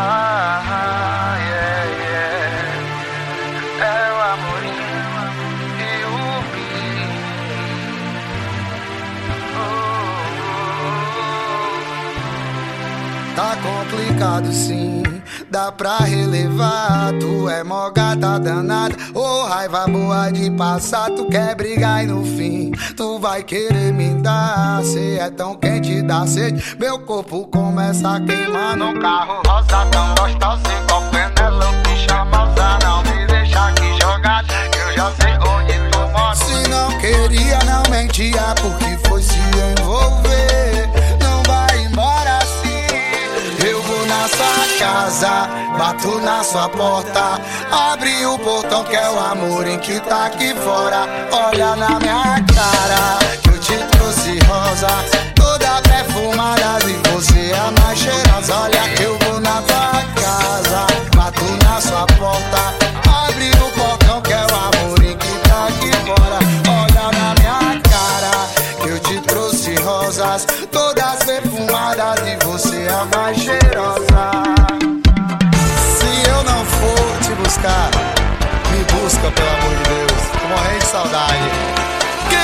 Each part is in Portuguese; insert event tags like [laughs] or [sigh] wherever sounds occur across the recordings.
Ah. É o amorim e o Bi. Tá complicado sim, dá pra relevar. Tu é mó gata danada, ô raiva boa de passar. Tu quer brigar e no fim tu vai querer me dar. Cê é tão quente, dá sede. Meu corpo começa a queimar num carro rosa tão gostoso. Igual Penelope charmosa. Não me deixa aqui jogado, que eu já sei onde tu mora. Se não queria, não mentia, porque foi se envolver. Na sua casa, bato na sua porta. Abre o portão que é o amor em que tá aqui fora. Olha na minha cara, que eu te trouxe rosas. Toda perfumada e você é a mais cheirosa. Olha eu vou na tua casa, bato na sua porta. Abre o portão que é o rosas. Todas perfumadas e você é a mais cheirosa. Se eu não for te buscar, me busca pelo amor de Deus. Tô morrendo de saudade. Que?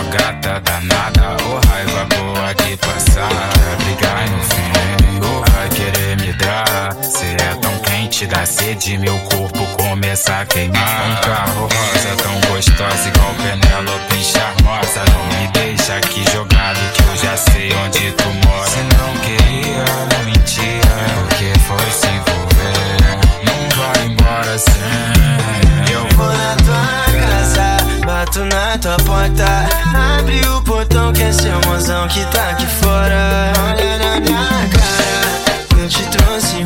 É gata danada, ô raiva boa de passar. Brigar no fim, quente, dá sede, meu corpo começa a queimar. Um carro rosa tão gostosa, igual Penélope charmosa. Não me deixa aqui jogado, que eu já sei onde tu mora. Se não queria, não mentia, porque foi se envolver. Não vai embora sem. Eu Vou na tua casa, bato na tua porta. Abre o portão que é seu mozão que tá aqui fora. Olha na minha cara, eu te trouxe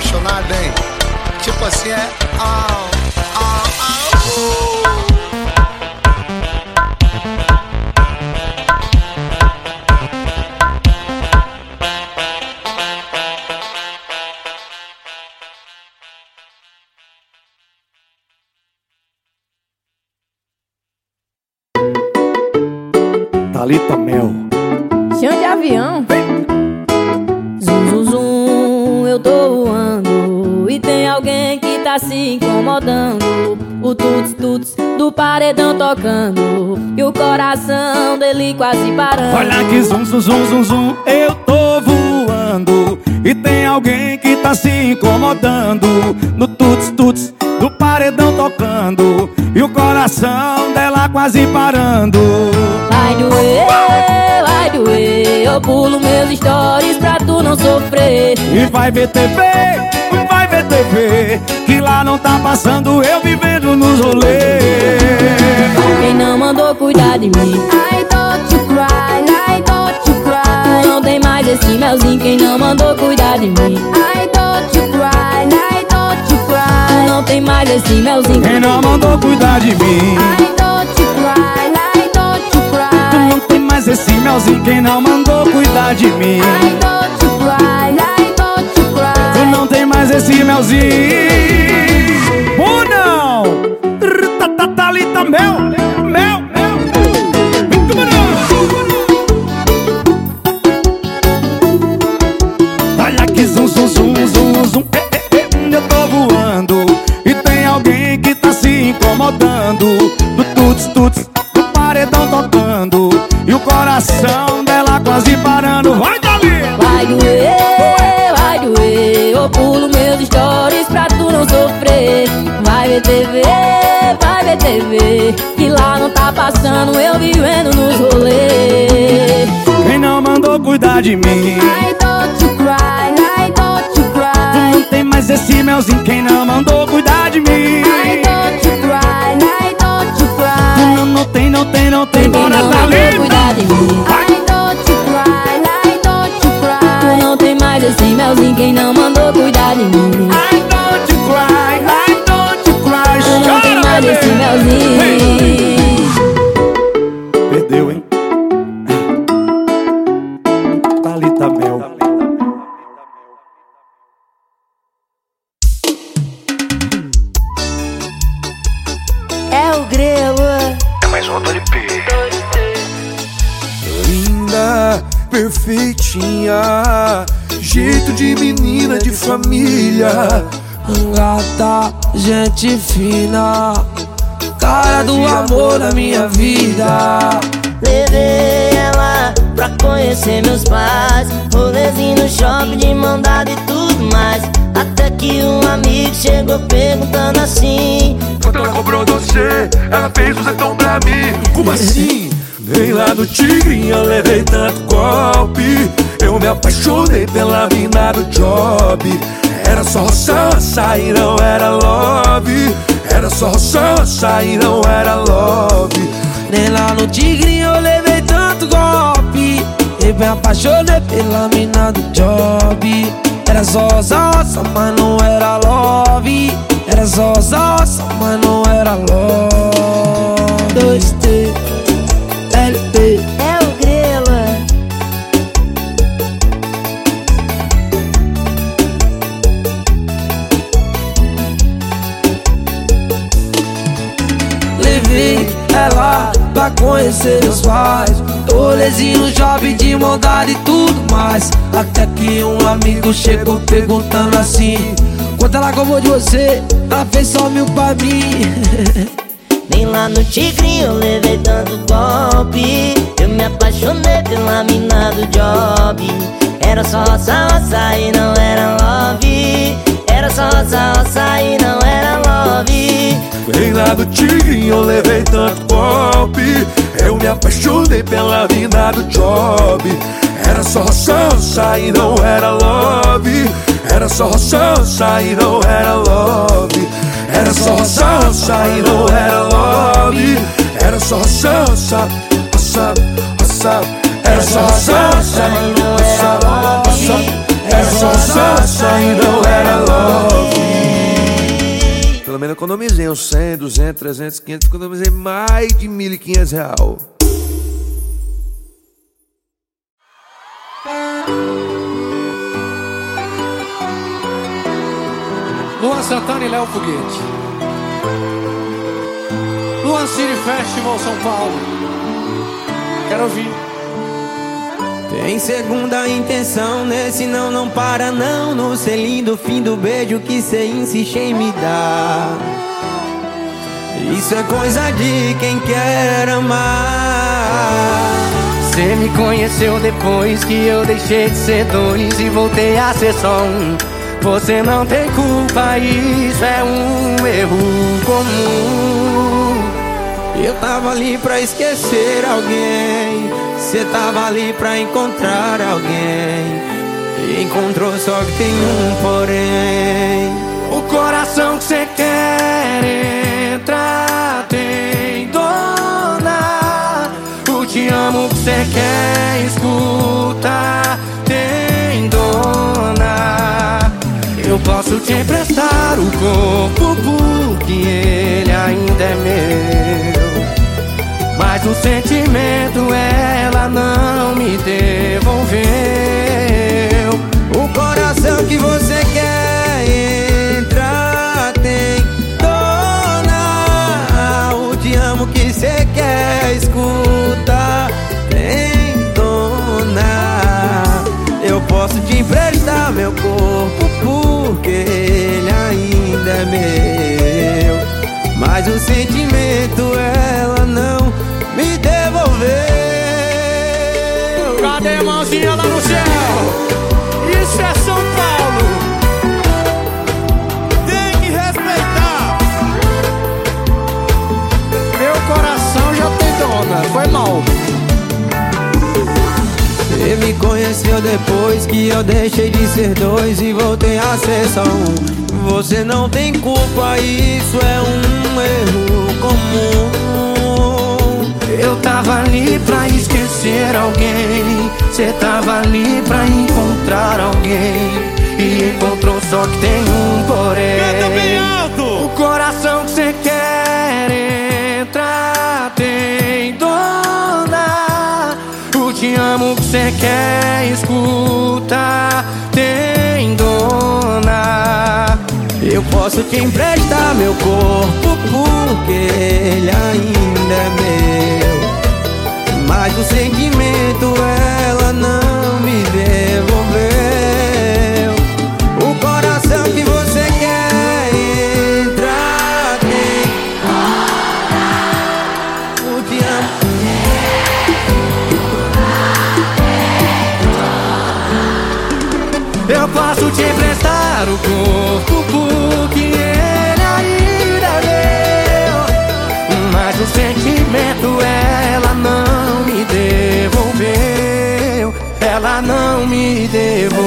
apaixonado, hein? Tipo assim, é. Au, au, au. Thalita do paredão tocando. E o coração dele quase parando. Olha que zum, zum, zum, zum, zum, eu tô voando. E tem alguém que tá se incomodando. No tuts, tuts do paredão tocando. E o coração dela quase parando. Vai doer. Eu pulo meus stories pra tu não sofrer. E vai ver TV, vai ver TV. Que lá não tá passando eu vivendo nos rolês. Quem não mandou cuidar de mim? I don't you cry, I don't you cry. Não tem mais esse melzinho. Quem não mandou cuidar de mim? I don't you cry, I don't you cry. Não tem mais esse melzinho. Quem não mandou cuidar de mim? Mais esse melzinho. Quem não mandou cuidar de mim? I don't you cry, I don't you Tu cry. não tem mais esse melzinho. Ou não? Thalita Mel, Mel, Mel. Vem, tubarão. Olha que zum, zum, zum, zum, zum. Eh, eh, eh, eu tô voando. E tem alguém que tá se incomodando. Do tuts, tuts, o coração dela quase parando. Vai, Dali! Vai doer, vai doer. Eu pulo meus stories pra tu não sofrer. Vai ver TV, vai ver TV. Que lá não tá passando, eu vivendo nos rolês. Quem não mandou cuidar de mim? I don't you cry, I don't you cry. não tem mais esse melzinho. Quem gente fina, cara do amor da minha vida. Levei ela pra conhecer meus pais. Rolezinho no shopping de mão dada e tudo mais. Até que um amigo chegou perguntando assim: Quanto ela cobrou você, ela fez o setão pra mim. Como assim? Nem lá no Tigrinho eu levei tanto golpe. Eu me apaixonei pela mina do job. Era só roçar, sair, não era love. Era só roçar, sair, não era love. Nem lá no Tigre eu levei tanto golpe. Eu me apaixonei pela mina do job. Era só roçar, mas não era love. Era só roçar, mas não era love. Dois T Rolezinho no shopping de maldade e tudo mais. Até que um amigo chegou perguntando assim Quanto ela cobrou de você? Ela fez só mil pra mim. [laughs] Nem lá no Tigre eu levei tanto golpe. Eu me apaixonei pela mina do job. Era só roça, roça e não era love. Era só roça, roça e não era love. Nem lá do Tigrinho levei tanto golpe. Eu me apaixonei pela mina do job. Era só roça e não era love. Era só roça e não era love. Era só roça e não era love. Era só roça, roça, roça. Era só roça e não era love. Era só roça e não era love. Pelo menos economizei uns 100, 200, 300, 500, economizei mais de 1.500 real. Luan Santana e Léo Foguete. Luan City Festival São Paulo. Quero ouvir. Tem segunda intenção nesse não, não para não. No selinho do fim do beijo que cê insiste em me dar. Isso é coisa de quem quer amar. Cê me conheceu depois que eu deixei de ser dois E voltei a ser só um. Você não tem culpa, isso é um erro comum. Eu tava ali pra esquecer alguém. Cê tava ali pra encontrar alguém. E encontrou só que tem um porém. O coração que cê quer entrar tem dona. O te amo que cê quer escutar tem dona. Eu posso te emprestar o corpo porque ele ainda é meu. Mas o sentimento ela não me devolveu. O coração que você quer entrar tem dona. O te amo que você quer escutar tem dona. Eu posso te emprestar meu corpo porque ele ainda é meu. Mas o sentimento ela não me devolveu. Cadê a mãozinha lá no céu? Isso é São Paulo. Tem que respeitar. Meu coração já tem dona. Foi mal. Você me conheceu depois que eu deixei de ser dois e voltei a ser só um. Você não tem culpa, isso é um erro comum. Eu tava ali pra esquecer alguém. Cê tava ali pra encontrar alguém. E encontrou só que tem um porém. O coração que cê quer entrar tem dona. O te amo que cê quer escutar tem dona. Eu posso te emprestar meu corpo porque ele ainda é meu. Mas o sentimento ela não me devolveu. O coração que você quer entrar tem. O te amo. Eu posso te emprestar o corpo Ela não me devolveu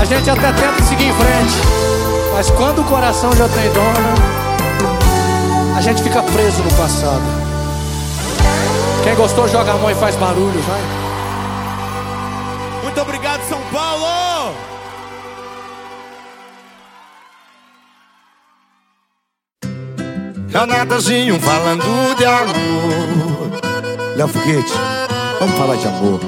A gente até tenta seguir em frente, mas quando o coração já tem dona, a gente fica preso no passado. Quem gostou, joga a mão e faz barulho, vai. Muito obrigado, São Paulo! Renatazinho falando de amor. Léo Foguete, vamos falar de amor.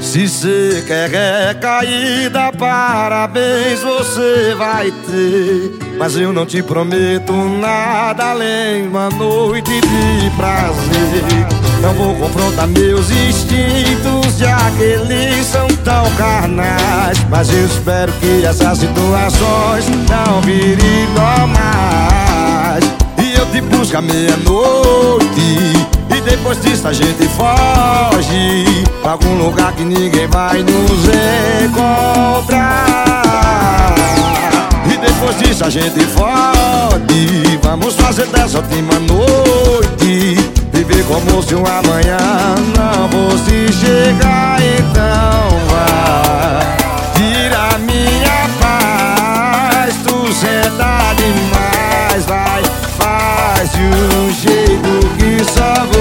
Se você quer recaída, parabéns você vai ter. Mas eu não te prometo nada além uma noite de prazer. Não vou confrontar meus instintos, já que eles são tão carnais. Mas eu espero que essas situações não virem normais. E eu te busco à meia-noite. E depois disso a gente foge Pra algum lugar que ninguém vai nos encontrar E depois disso a gente foge Vamos fazer dessa última noite Viver como se um amanhã não fosse chegar Então vai Tira minha paz Tu senta demais, vai Faz de um jeito que só você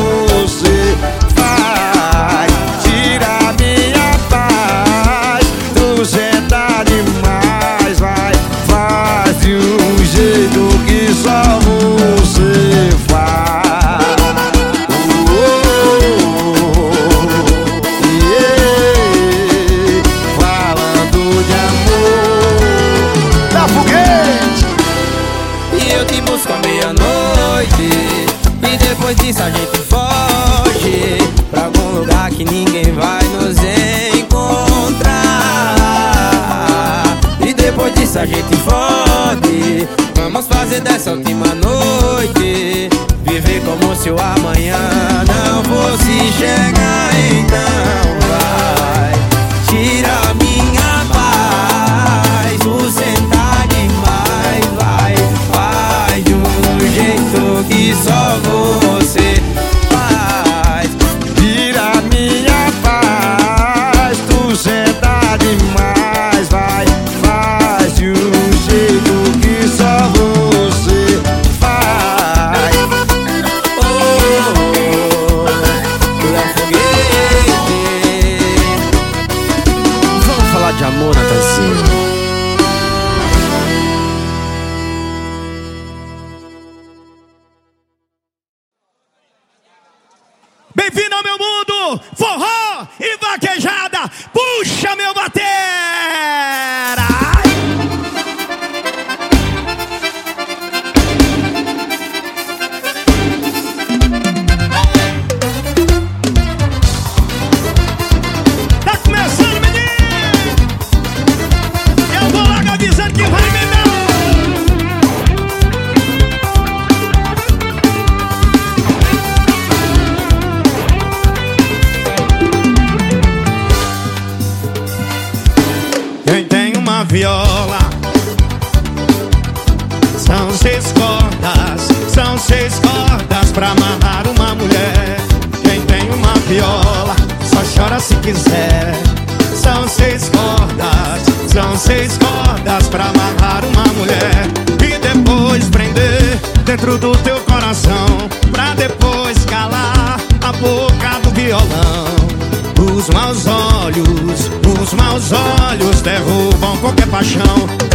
derrubam qualquer paixão.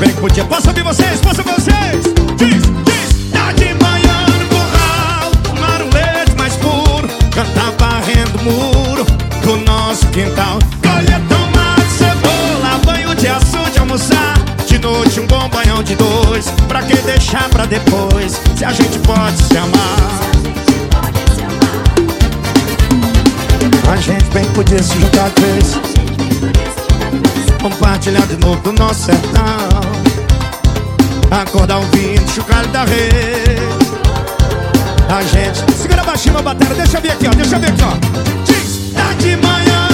Que podia Posso ouvir vocês? Posso ouvir vocês? Diz, diz. Tá de manhã no curral Tomar um leite mais puro Cantar varrendo o muro Do nosso quintal. Colher tomate, cebola Banho de açúcar de almoçar. De noite um bom banhão de dois. Pra que deixar pra depois? Se a gente pode se amar. A gente bem podia se juntar vez. Compartilhar de novo do nosso sertão Acordar um vinho, chocalho da rede A gente Segura baixinho a bateria, deixa eu ver aqui, ó Deixa eu ver aqui, ó. Diz, tá de manhã.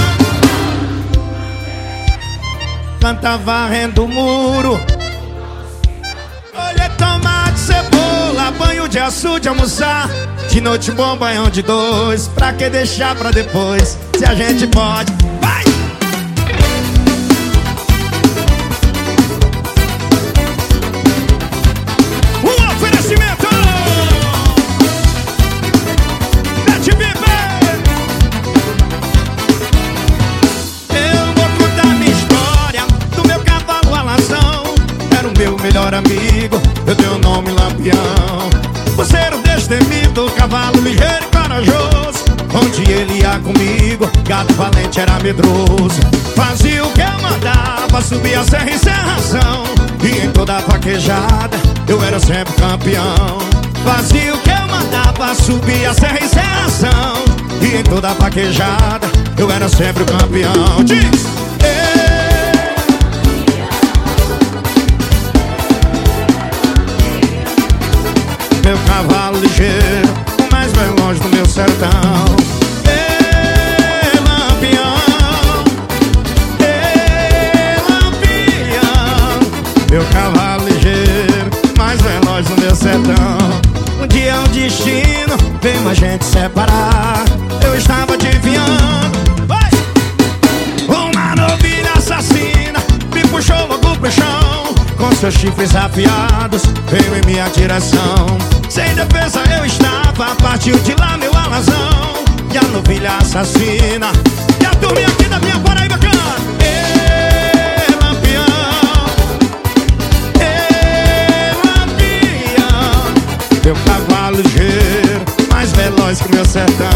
Canta varrendo o muro. Olha, tomate, cebola Banho de açúcar, almoçar. De noite, bom banhão de dois. Pra que deixar pra depois? Se a gente pode valente era medroso. Fazia o que eu mandava, subia a serra em serração. E em toda vaquejada, eu era sempre campeão. Fazia o que eu mandava, subia a serra em serração. E em toda vaquejada, eu era sempre campeão. Diz! Seus chifres afiados veio em minha direção. Sem defesa eu estava, partiu de lá meu alazão. E a novilha assassina E a turminha aqui da minha Paraíba canta. Meu cavalo ligeiro, mais veloz que meu sertão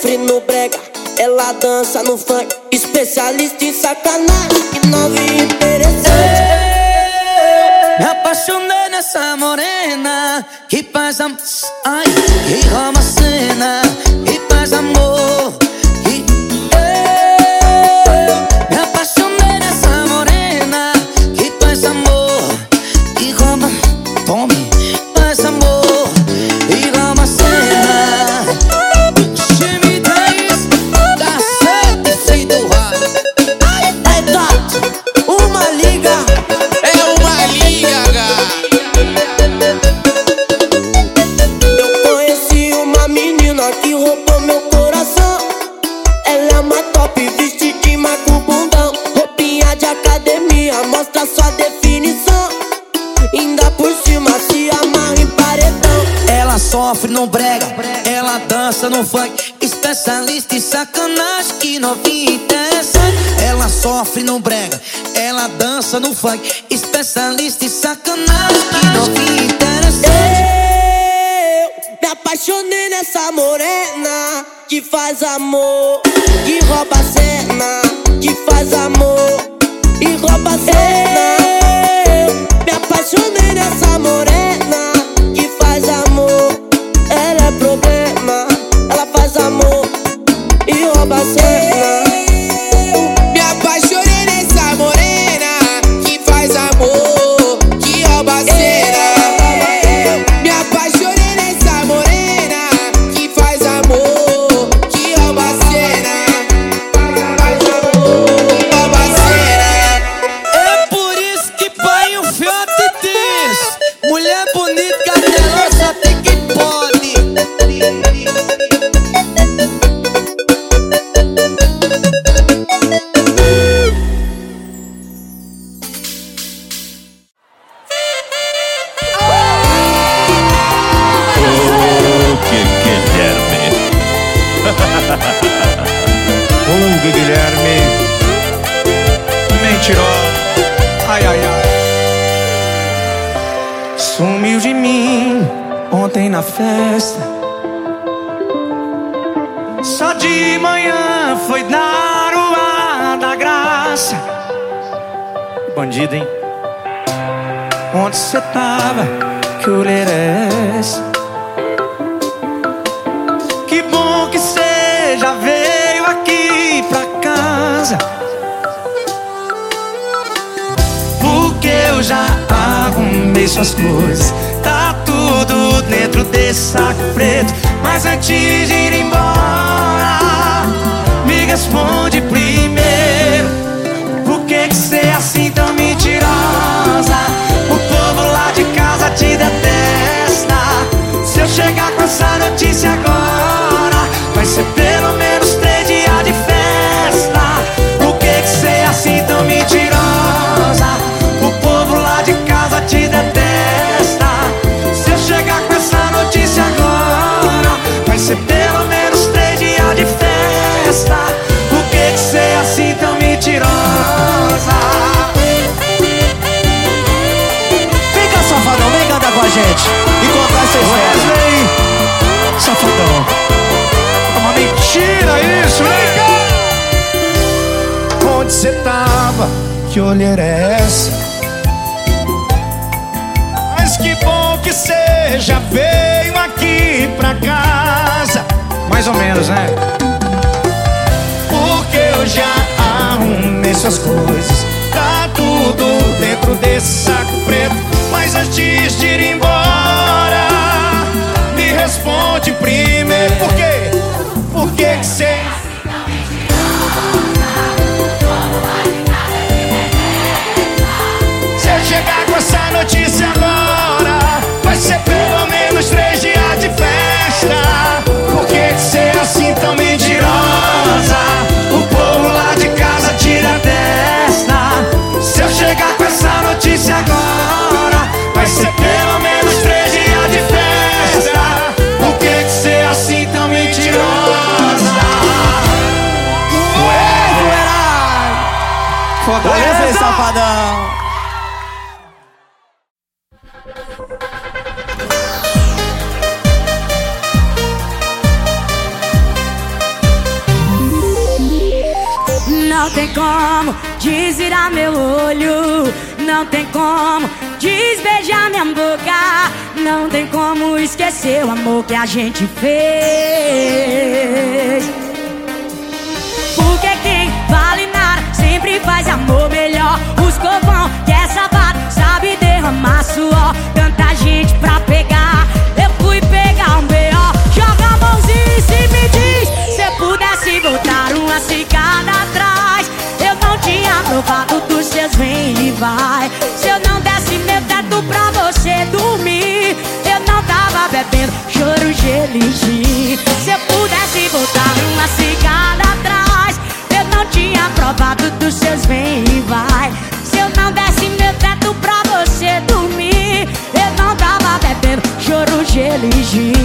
sofre no brega, ela dança no funk, especialista em sacanagem, que novinho de sacanagem, que novinha interessante. Ela sofre no brega, ela dança no funk. Especialista em sacanagem, que novinha interessante. Eu me apaixonei nessa morena que faz amor, que rouba cena, que faz amor e rouba cena. Eu me apaixonei nessa morena. passei onde você tava? Que orelha é? Que bom que seja já veio aqui pra casa. Porque eu já arrumei suas coisas. Tá tudo dentro desse saco preto. Mas antes de ir embora. safadão. É uma mentira isso, hein? Onde você tava? Que olheira é essa? Mas que bom que seja veio aqui pra casa. Mais ou menos, né? Porque eu já arrumei suas coisas. Tá tudo dentro desse saco preto. Mas antes de ir embora responde primeiro. Por quê? Por que que cê... eu chegar com essa notícia como desvirar meu olho, não tem como desbeijar minha boca, não tem como esquecer o amor que a gente fez. Porque quem vale nada sempre faz amor melhor. Os covão que é sapato sabe derramar suor, tanta gente pra pegar. Eu fui pegar um B.O. Joga a mãozinha e se me diz se pudesse voltar uma cicada atrás aprovado dos seus vem e vai. Se eu não desse meu teto pra você dormir, eu não tava bebendo choro, gelo. Se eu pudesse botar uma cigada atrás, eu não tinha aprovado dos seus vem e vai. Se eu não desse meu teto pra você dormir, eu não tava bebendo choro, gelo.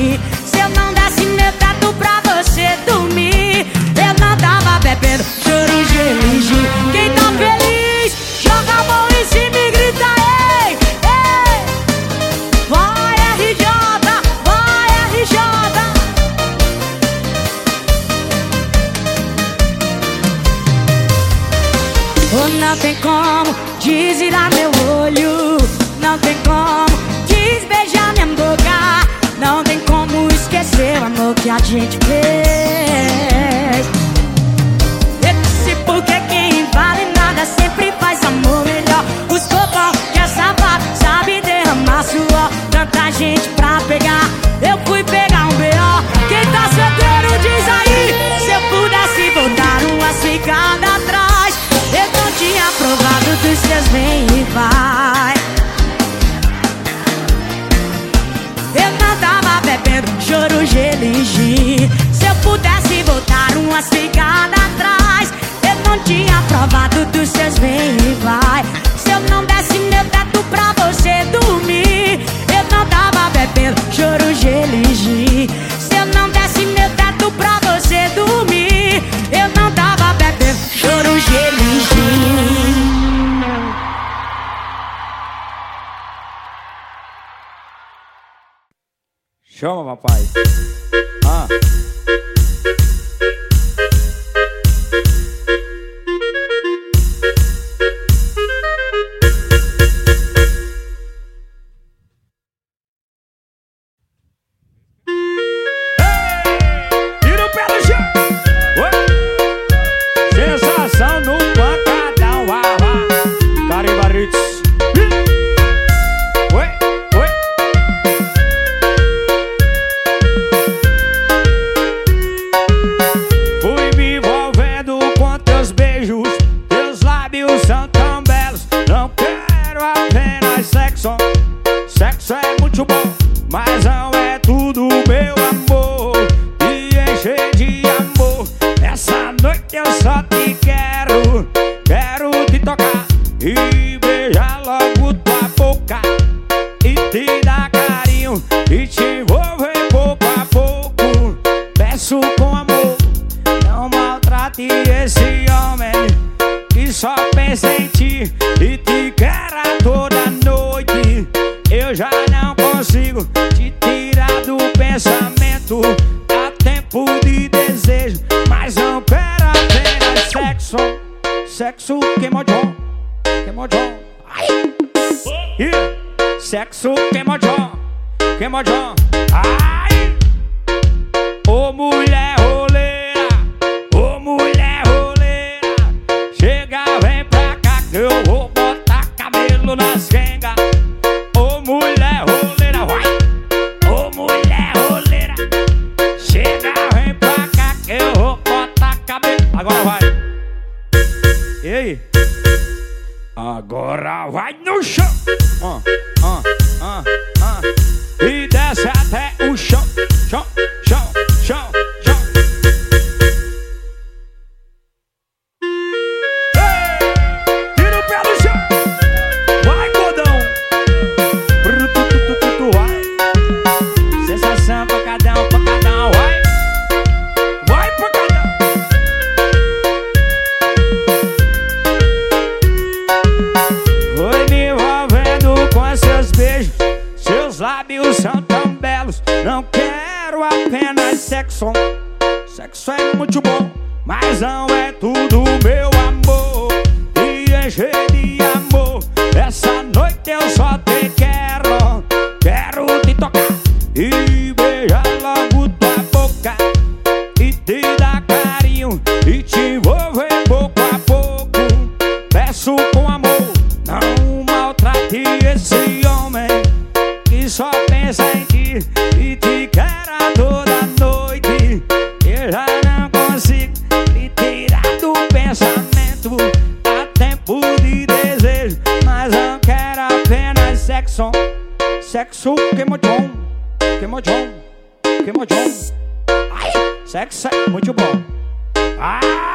Ai,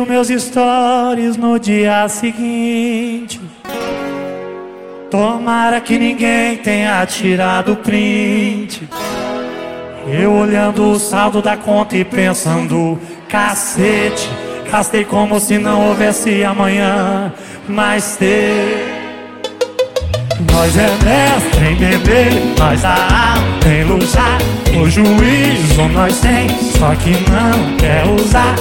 dos meus stories no dia seguinte. Tomara que ninguém tenha tirado print. Eu olhando o saldo da conta e pensando, cacete, gastei como se não houvesse amanhã. Mas ter. Nós é mestre em beber, nós dá aula em. O juízo nós tem, só que não quer usar.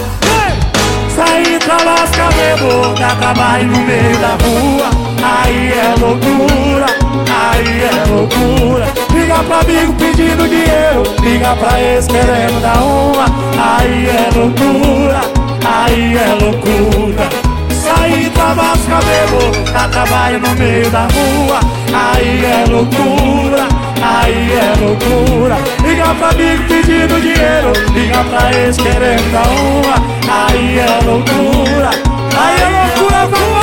Sair pra lascar bebo, dá trabalho no meio da rua. Aí é loucura, aí é loucura. Liga pra amigo pedindo dinheiro, liga pra ex querendo dar uma. Aí é loucura, aí é loucura. Sair pra lascar bebo, dá trabalho no meio da rua. Aí é loucura, aí é loucura. Liga pra amigo pedindo dinheiro, liga pra ex querendo dar uma. Aí é loucura, aí é loucura, vamos!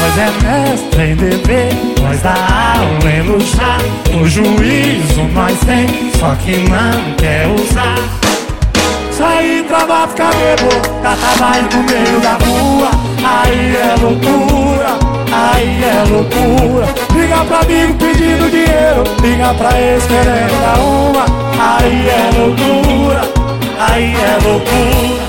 Nós é mestre em beber, nós dá aula em luxar. O juízo nós tem, só que não quer usar. Pra lá ficar bebo, dá trabalho no meio da rua. Aí é loucura, aí é loucura. Liga pra amigo pedindo dinheiro, liga pra ex querendo dar uma. Aí é loucura, aí é loucura.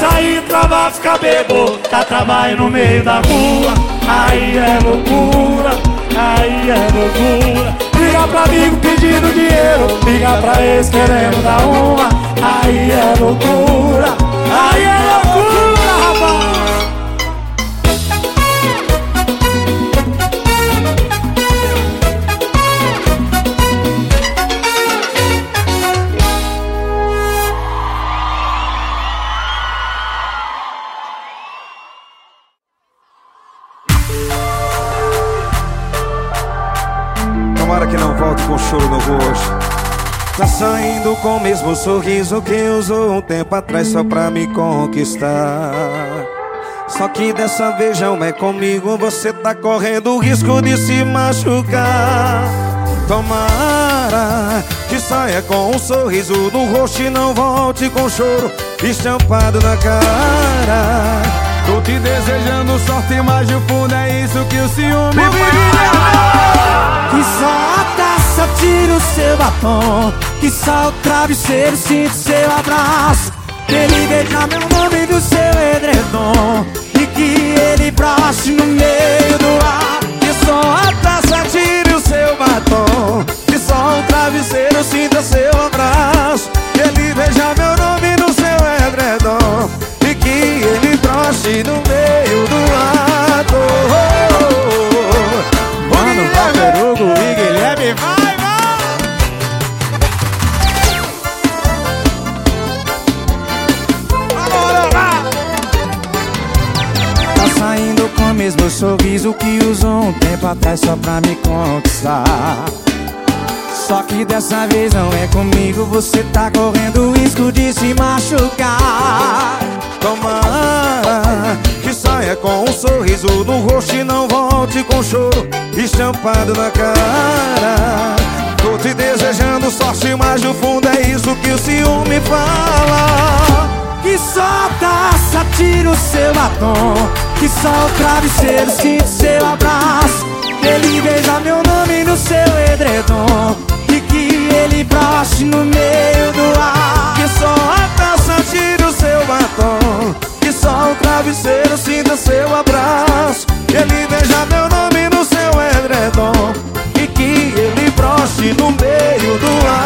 Sair pra lá ficar bebo, dá trabalho no meio da rua. Aí é loucura, aí é loucura. Liga pra amigo pedindo dinheiro, liga pra ex querendo dar uma. Aí é loucura, aí é loucura, rapaz. Tomara que não volte com choro no rosto. Tá saindo com o mesmo sorriso que usou um tempo atrás só pra me conquistar. Só que dessa vez não é comigo, você tá correndo o risco de se machucar. Tomara que saia com um sorriso no rosto e não volte com choro estampado na cara. Tô te desejando sorte, mas no fundo é isso que o ciúme Que só a tira o seu batom Que só o travesseiro sinta o seu abraço. Ele beija meu nome do seu edredom E que ele broche no meio do ar. Que só a taça tire o seu batom Que só o travesseiro sinta seu abraço. Ele veja meu nome no seu edredom E que ele broche no meio do ato. Mano, Valderugo e Guilherme Vai, mesmo sorriso que usou um tempo atrás só pra me conquistar. Só que dessa vez não é comigo, você tá correndo risco de se machucar. Toma, que saia com um sorriso no rosto e não volte com choro estampado na cara. Tô te desejando sorte, mas no fundo é isso que o ciúme fala. Que só taça tira o seu batom Que só o travesseiro sinta o seu abraço. Ele veja meu nome no seu edredom. E que ele broche no meio do ar. Que só a taça tira o seu batom. Que só o travesseiro sinta seu abraço. Ele veja meu nome no seu edredom. E que ele broche no meio do ato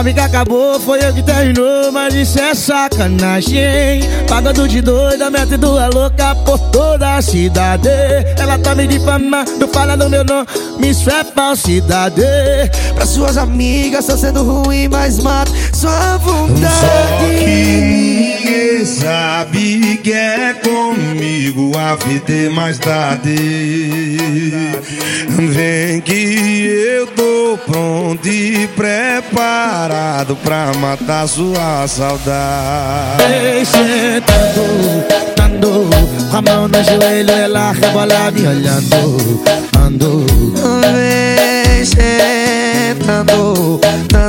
sabe que acabou, foi eu que terminou, mas isso é sacanagem. Pagando de doida, metendo a louca por toda a cidade. Ela tá me difamando, falando meu nome, isso é falsidade. Pra suas amigas, tá sendo ruim, mas mata sua vontade. Ninguém sabe que é comigo a vida é mais tarde. Vem que eu tô pronto e preparado pra matar sua saudade. Vem sentando, dando com a mão no joelho, ela rebola me olhando, ando. Vem sentando, a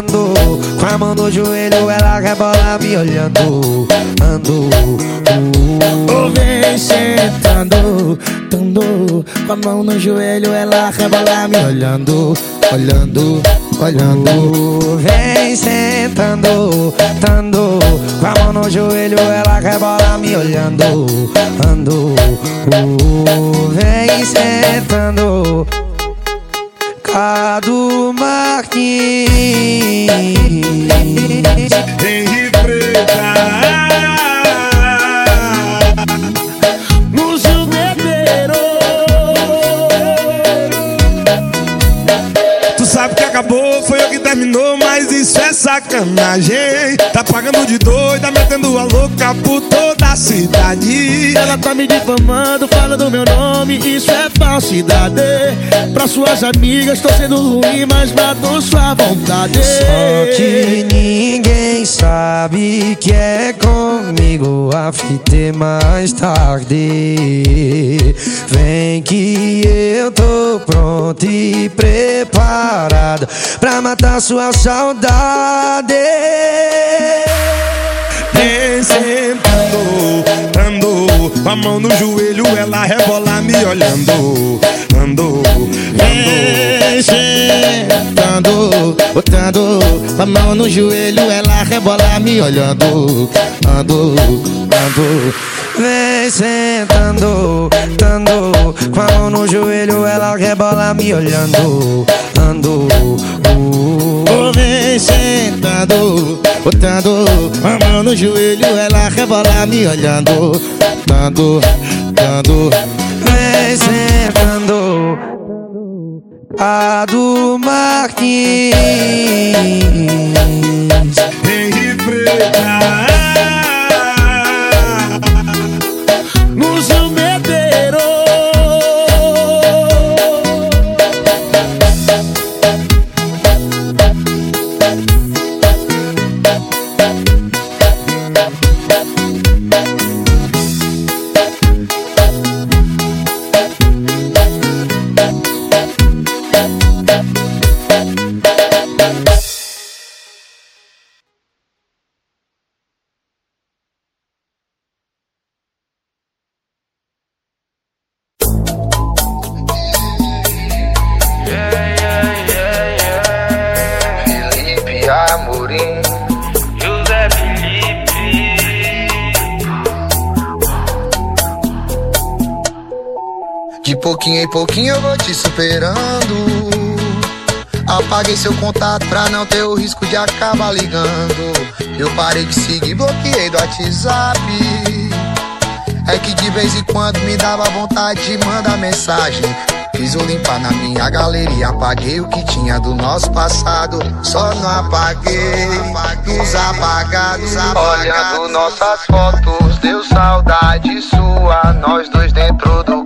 mão no joelho, ela rebola me olhando, ando. Vem sentando, dando com a mão no joelho, ela rebola me olhando, olhando, olhando. Vem sentando, dando com a mão no joelho, ela rebola me olhando, ando. Vem sentando. Cadu Martins Henri Preta. Sabe que acabou, foi eu que terminou, mas isso é sacanagem. Tá pagando de doida, metendo a louca por toda a cidade. Ela tá me difamando, falando meu nome, isso é falsidade. Pra suas amigas, tô sendo ruim, mas matou sua vontade. Só que ninguém sabe que é comigo a fita mais tarde. Vem que eu tô pronto e preparado pra matar sua saudade. Vem sentando, ando, com a mão no joelho, ela rebola me olhando. Ando, Vem sentando, botando a mão no joelho, ela rebola me olhando, ando, ando. Vem sentando, dando com a mão no joelho, ela rebola me olhando, ando. Uh. Vem sentando, botando a mão no joelho, ela rebola me olhando, dando, dando. Vem sentando. A do Martins Henri Preta. Superando. Apaguei seu contato pra não ter o risco de acabar ligando. Eu parei de seguir, bloqueei do WhatsApp. É que de vez em quando me dava vontade de mandar mensagem. Fiz o limpar na minha galeria, apaguei o que tinha do nosso passado. Só não apaguei dos apagados. Olhando nossas fotos, deu saudade sua. Nós dois dentro do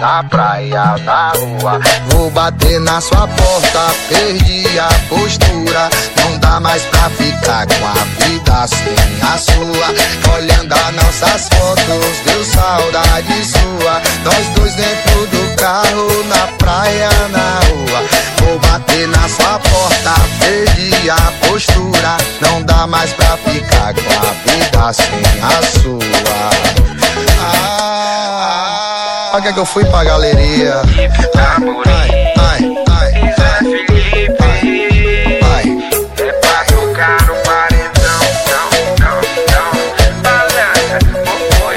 na praia, na rua. Vou bater na sua porta, perdi a postura. Não dá mais pra ficar com a vida sem a sua. Olhando as nossas fotos, deu saudade sua. Nós dois dentro do carro, na praia, na rua. Vou bater na sua porta, perdi a postura. Não dá mais pra ficar com a vida sem a sua. Ah, olha que eu fui pra galeria. Ai, ai, ai, ai, ai. É pra tocar no paredão, não, não, não. Balança, foi.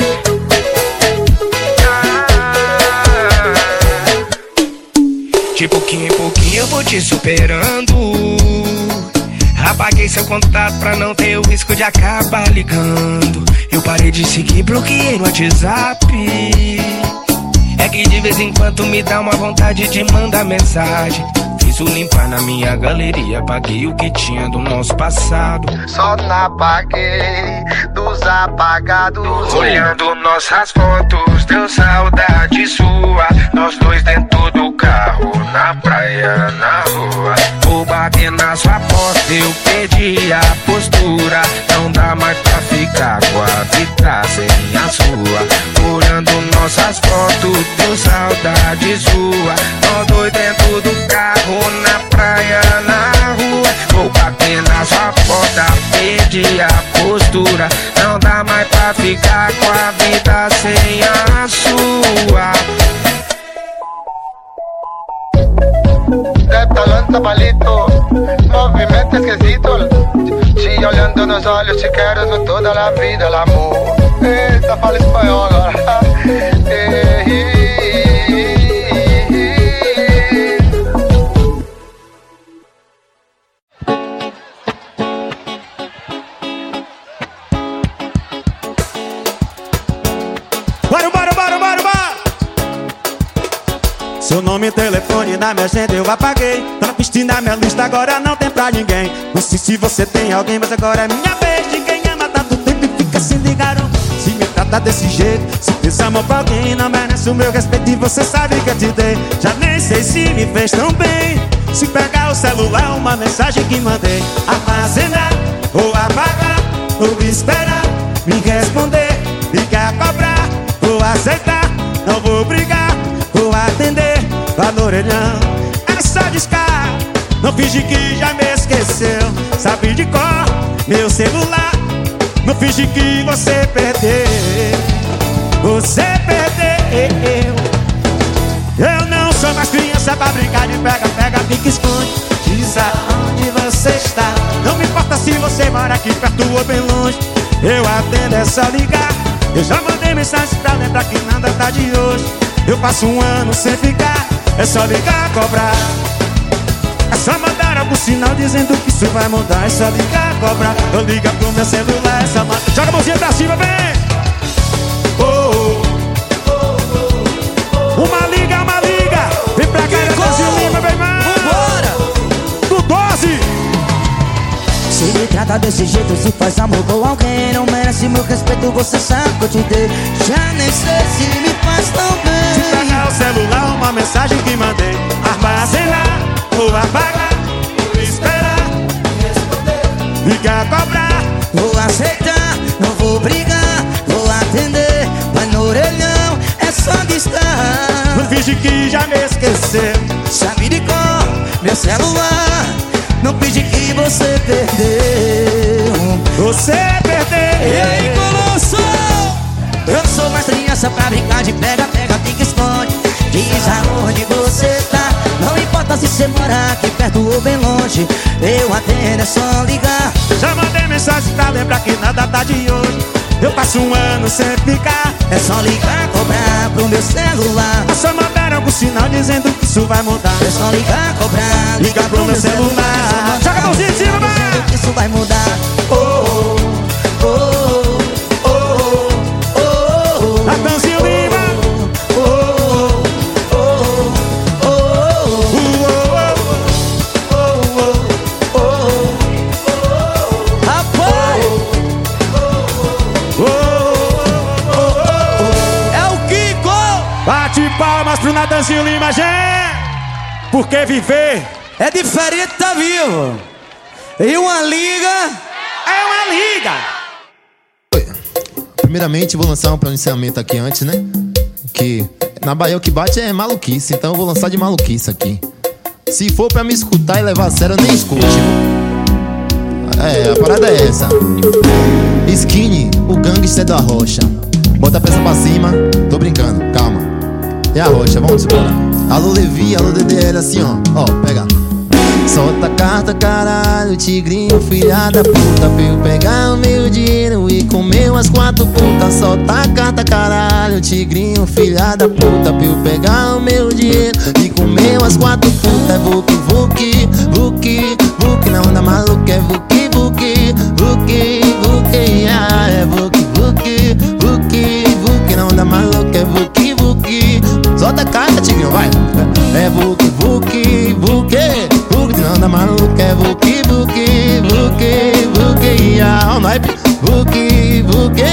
De pouquinho em pouquinho eu vou te superando. Apaguei seu contato pra não ter o risco de acabar ligando. Eu parei de seguir, bloqueei no WhatsApp. É que de vez em quando me dá uma vontade de mandar mensagem. Fiz o limpar na minha galeria, apaguei o que tinha do nosso passado. Só não apaguei dos apagados. Olhando nossas fotos, deu saudade sua. Nós dois dentro do carro, na praia, na rua. Vou bater na sua porta, eu perdi a postura. Não dá mais pra ficar com a vida sem a sua. Nossas fotos, deu saudade sua. Nós dois dentro do carro, na praia, na rua. Vou bater na sua porta, perdi a postura. Não dá mais pra ficar com a vida sem a sua. De talento palito, movimento esquisito. Te olhando nos olhos, te quero toda a vida, amor. Eita, fala espanhol agora. Seu nome e telefone na minha agenda eu apaguei. Tá na minha lista, agora não tem pra ninguém. Não sei se você tem alguém, mas agora é minha vez. De quem ama tanto tempo e fica sem ligar Se me trata desse jeito, se fez amor pra alguém Não merece o meu respeito e você sabe que eu te dei. Já nem sei se me fez tão bem. Se pegar o celular, uma mensagem que mandei. Armazenar ou apagar Ou esperar, me responder. Ligar, cobrar, vou aceitar Não vou Lá no orelhão, é só discar Não finge que já me esqueceu. Sabe de cor, meu celular Não finge que você perdeu. Você perdeu. Eu não sou mais criança pra brincar de pega, pega, fica, esconde Diz aonde você está. Não me importa se você mora aqui perto ou bem longe. Eu atendo, é só ligar. Eu já mandei mensagem pra lembrar que nada tá de hoje. Eu passo um ano sem ficar É só ligar, cobrar. É só mandar algum sinal dizendo que isso vai mudar. É só ligar, cobrar. Eu ligo pro meu celular, é só mandar Joga a mãozinha pra cima, vem! Oh, oh. Uma liga, uma liga. Vem pra cá, Brasil Lima, meu irmão Vambora! Do 12 Se me trata desse jeito, se faz amor com alguém Não merece meu respeito, você sabe que eu te dei. Já nem sei se me faz tão bem o celular, uma mensagem que mandei. Armazenar ou apagar Ou esperar Ligar, cobrar. Vou aceitar, não vou brigar Vou atender, vai no orelhão É só discar Não finge que já me esqueceu. Sabe de cor, meu celular Não finge que você perdeu. Você perdeu. E aí, Colosso? Eu sou mais criança pra brincar de pega, importa se você mora aqui perto ou bem longe Eu atendo, é só ligar Já mandei mensagem pra lembrar que nada tá de hoje Eu passo um ano sem ficar. É só ligar, cobrar pro meu celular. Só mandar algum sinal dizendo que isso vai mudar. É só ligar, cobrar. Ligar pro meu celular. Joga Lima, gente. Porque viver É diferente tá vivo. E uma liga é uma liga. Primeiramente, vou lançar um pronunciamento aqui antes, né? Que na Bahia o que bate é maluquice, então eu vou lançar de maluquice aqui. Se for pra me escutar e levar a sério, eu nem escute. É, a parada é essa. Skinny, o gangster da rocha. Bota a peça pra cima, tô brincando, calma. É a rocha, vamos embora. Alô Levi, alô DDL, assim ó, ó, pega. Solta a carta, caralho, tigrinho, filha da puta. Eu pegar o meu dinheiro e comer umas quatro putas. Solta a carta, caralho, tigrinho, filha da puta. Eu pegar o meu dinheiro e comer umas quatro putas. É vuki, vuki, vuki, vuki Na onda maluca é vuki, vuki, vuki, vuki ah, É vuki, vuki, vuki, vuki Na onda maluca é vuki, Solta a carta, tigrinho, vai. É vuki, vuki, vuki Vuki, não anda maluca, é Vuki, Vuki, Vuki, Vuki, ah, o naipe Vuki, Vuki,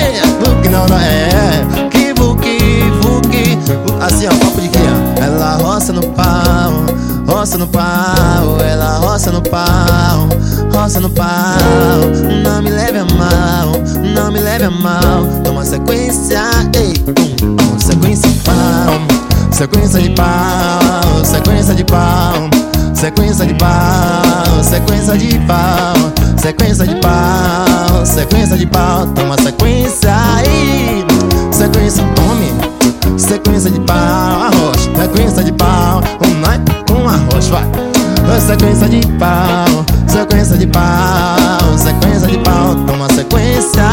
Vuki, não dá, é Que Vuki, Vuki, assim ó, papo de criança Ela roça no pau, roça no pau Ela roça no pau, roça no pau. Não me leve a mal, não me leve a mal. Toma sequência, ei, pum, Sequência de pau, sequência de pau Sequência de pau, sequência de pau, sequência de pau, sequência de pau, toma sequência aí, sequência, tome, sequência de pau, arroz, sequência de pau, um naipe, um arroz, vai, sequência de pau, sequência de pau, sequência de pau, toma sequência.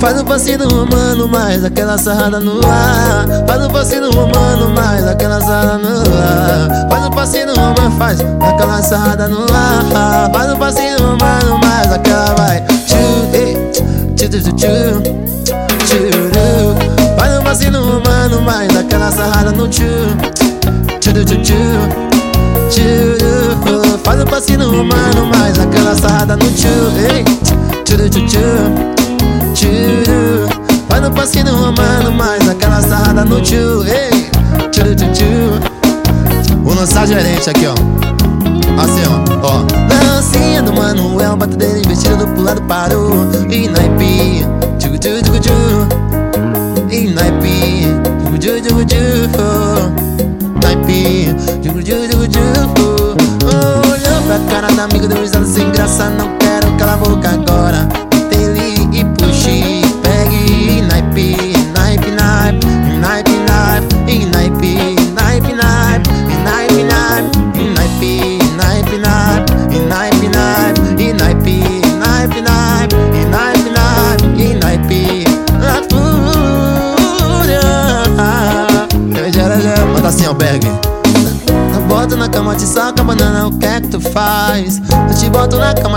Faz um passinho humano, mais aquela sarrada no ar. Faz um passinho humano, mais aquela sarrada no ar. Faz um passinho humano, faz aquela sarrada no ar. Faz um passinho humano, mais aquela vai. Faz um passinho humano, mais aquela sarrada no tchu Tchu, tchu, tchu, Faz um passinho humano, mais aquela sarrada no tchu Ei, tchu, tchu, tchu tchu Vai no passinho romano, mais aquela sarrada no tchu Ei, tchu tchu tchu Vou lançar gerente aqui, ó Assim, ó, ó Dancinha do Manuel, batedeira investida do lado parou E naipe, tchu tchu tchu tchu E naipe, tchu tchu tchu tchu Naipe, tchu tchu tchu tchu Olhou pra cara da amiga, deu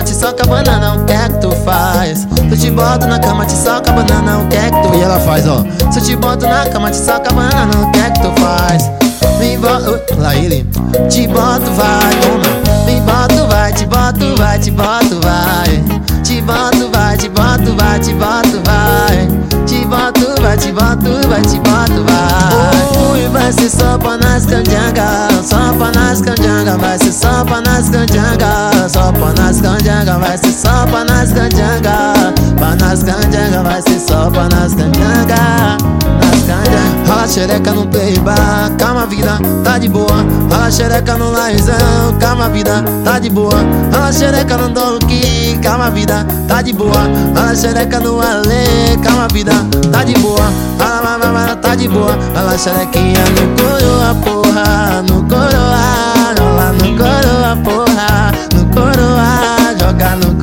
cama, te soca, banana, o que é que tu faz? Eu te boto na cama, te soca, banana, o que é que tu E ela faz, ó. Se eu te boto na cama, te soca, banana, o que é que tu faz? Me boto, lá ele Te boto, vai, toma Me boto, vai, te boto, vai, te boto, vai. Te boto, vai, te boto, vai, te boto, vai. Te boto, vai, te boto, vai, te boto, vai Ui, vai ser só pra nas canjangas Só pra nas canjangas Vai ser só pra nas canjangas Só pra nas canjangas Vai ser só pra nas canjangas Pra nas canjangas Vai ser só pra nas canjangas Rola xereca no playbar Calma vida, tá de boa. Rola xereca no laizão Calma vida, tá de boa. Rola xereca no donkey Calma vida, tá de boa. Rola xereca no ale Calma vida, tá de boa. Rola mamãe, tá de boa. Rola xerequinha no coroa, porra No coroa, rola no coroa, porra No coroa, joga No coroa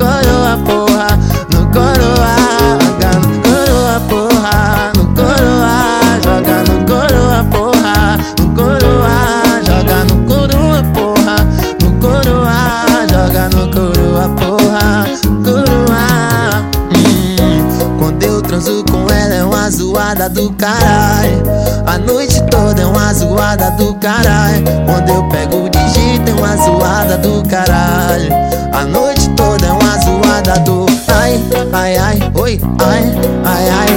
do caralho. A noite toda é uma zoada do caralho. Quando eu pego o digito é uma zoada do caralho. A noite toda é uma zoada do ai, ai, ai, oi, ai, ai, ai,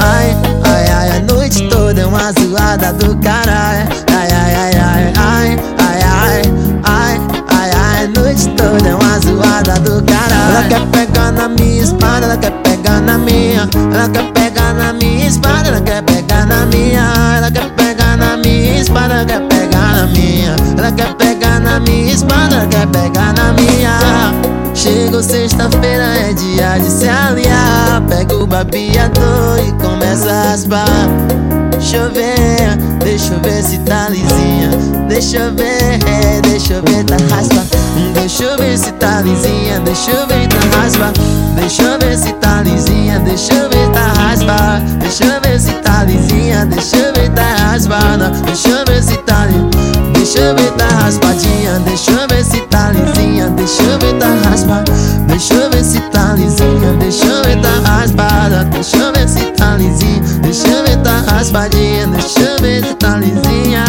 ai, ai, ai. A noite toda é uma zoada do caralho. Ai, ai, ai, ai, ai, ai, ai, ai, ai, ai. A noite toda é uma zoada do caralho. Ela quer pegar na minha espada, ela quer pegar pegan a mía, la que pegan a mis padres, la que pegan a mía, la que pegan a mis padres, la que pegan a mía, la que pegan a mis padres, la que pegan a mía. Chegou sexta-feira, é dia de se aliar. Pega o babiador e começa a raspar. Deixa eu ver, deixa eu ver se tá lisinha. Deixa eu ver, deixa eu ver, tá raspa. Deixa eu ver se tá lisinha, deixa eu ver, tá raspa. Deixa eu ver se tá lisinha, deixa eu ver, tá raspa. Deixa eu ver se tá lisinha, deixa eu ver, tá raspada. Deixa eu ver se tá lisinha. Deixa eu ver, tá raspadinha. Deixa eu ver se tá lisinha. Deixa eu ver, tá raspa. Deixa eu ver se tá lisinha. Deixa eu ver, tá raspada. Deixa eu ver se tá lisinha. Deixa eu ver, tá raspadinha. Deixa eu ver se tá lisinha.